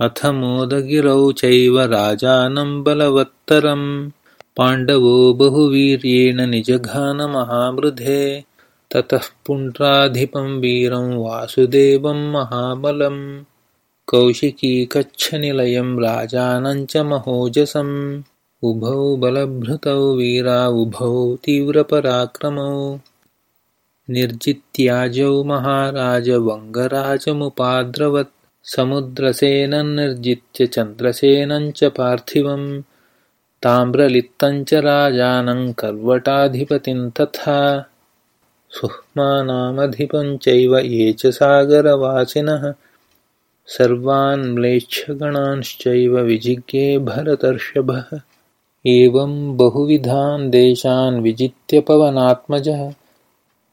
अथ मोदगिरौ चैव राजानं बलवत्तरम्। पाण्डवो बहुवीर्येण निजघानमहामृधे। ततः पुण्ड्राधिपं वीरं वासुदेवं महाबलम्। कौशिकीकच्छनिलयं राजानञ्च महोजसम्। उभौ बलभृतौ वीरा उभौ तीव्रपराक्रमौ। निर्जित्याजौ महाराजवङ्गराजमुपाद्रवत् समुद्रसेनन्निर्जित्य चन्द्रसेनञ्च पार्थिवम् ताम्रलिप्तञ्च राजानं कर्वटाधिपतिं तथा। सुह्मानामधिपञ्चैव ये च सागरवासिनः सर्वान् म्लेच्छगणांश्चैव विजिज्ञे भरतर्षभः। एवं बहुविधान् देशान् विजित्य पवनात्मजः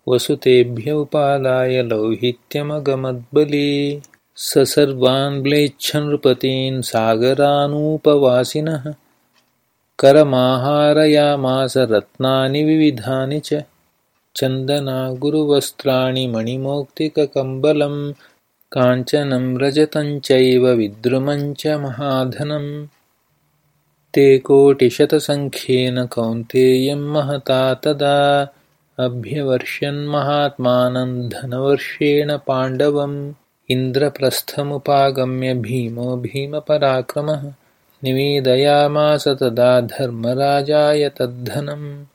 वसुतेभ्य उपादाय लौहित्यमगमद्बली स सर्वान् म्लेच्छनृपतीन् सागरानूपवासिनः। करमाहारयामास रत्नानि विविधानि च। चन्दनागुरुवस्त्राणि मणिमौक्तिककम्बलं काञ्चनं रजतञ्चैव विद्रुमञ्च महाधनम्। ते कोटिशतसङ्ख्येन कौन्तेयं महता तदा। अभ्यवर्ष्यन्महात्मानं धनवर्षेण पाण्डवम् इन्द्रप्रस्थमुपागम्य भीमो भीमपराक्रमः। निवेदयामास तदा धर्मराजाय तद्धनम्।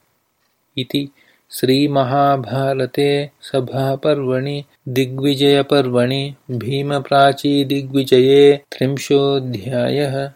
इति श्रीमहाभारते सभापर्वणि दिग्विजयपर्वणि भीमप्राचीदिग्विजये त्रिंशोऽध्यायः